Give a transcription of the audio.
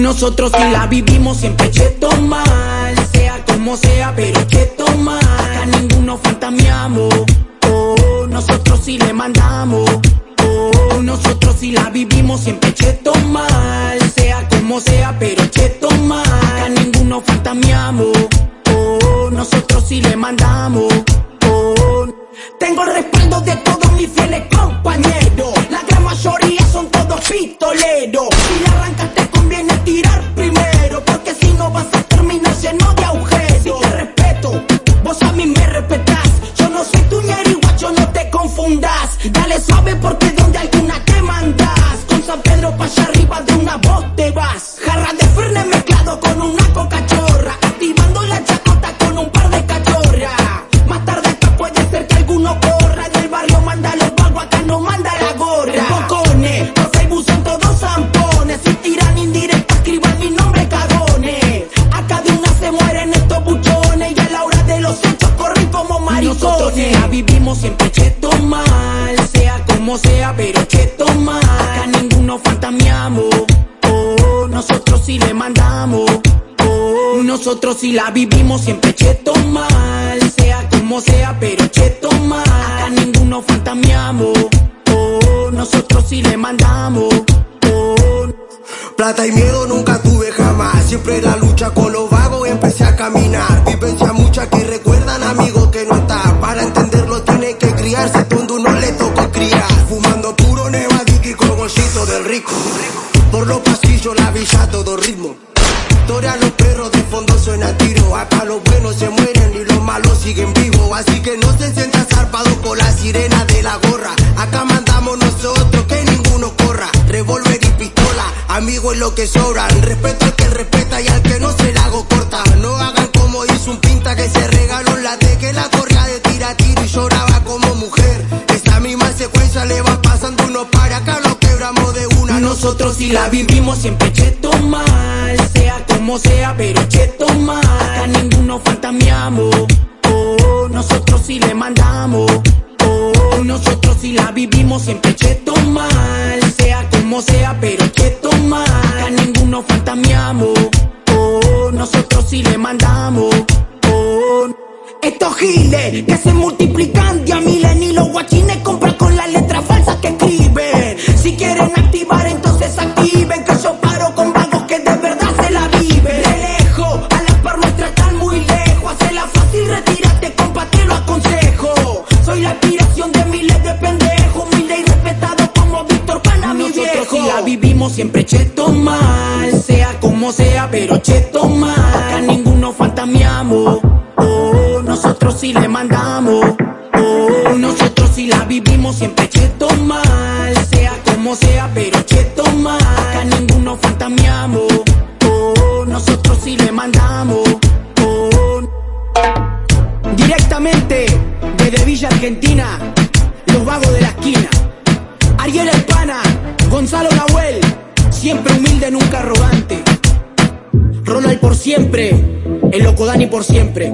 Nosotros si la vivimos siempre cheto mal, sea como sea, pero cheto mal. Acá ninguno fantameamos, oh, nosotros si le mandamos, oh, nosotros si la vivimos siempre cheto mal, sea como sea, pero cheto mal. Acá ninguno fantameamos, oh, nosotros si le mandamos, pa' allá arriba de una voz te vas. Jarra de Fernet mezclado con una coca chorra. Activando la chacota con un par de cachorras. Más tarde acá puede ser que alguno corra. En el barrio manda los vagos, acá no manda la gorra. Bocones, por Facebook son todos zampones. Y tiran indirectos escriban mi nombre cagones. Acá de una se mueren estos buchones y a la hora de los hechos corren como maricones. Nosotros la vivimos siempre cheto mal, sea como sea, pero cheto mal. Ninguno fantameamos, oh, nosotros sí le mandamos. Oh, nosotros sí la vivimos siempre cheto mal, sea como sea, pero cheto mal. Acá ninguno fantameamos, oh, nosotros sí le mandamos. Plata y miedo nunca tuve jamás. Siempre la lucha con Perros de fondo suena tiro. Acá los buenos se mueren y los malos siguen vivos. Así que no se sienta zarpado con la sirena de la gorra. Acá mandamos nosotros que ninguno corra. Revolver Amigo es lo que sobran, respeto al que respeta y al que no se la hago corta. No hagan como hizo un pinta que se regaló la de que la corría de tira tiro y lloraba como mujer. Esa misma secuencia le va pasando uno para acá, lo quebramos de una. Nosotros si la vivimos siempre cheto como sea, pero cheto mal. Acá ninguno fantameamos, oh, nosotros si le mandamos. Oh, nosotros si la vivimos siempre cheto mal, sea como sea, pero cheto Acá ninguno fantameamos, oh, nosotros sí le mandamos, oh. Estos giles que se multiplican de a miles cheto mal, sea como sea, pero cheto mal. Acá ninguno fantameamos, oh, nosotros sí le mandamos, oh, nosotros sí la vivimos siempre cheto mal, sea como sea, pero cheto mal. Acá ninguno fantameamos, oh, nosotros sí le mandamos, oh. Directamente desde Villa Argentina, los vagos de la esquina. Ariel Espana, Gonzalo Nahuel. Siempre humilde, nunca arrogante. Ronald por siempre, el loco Dani por siempre.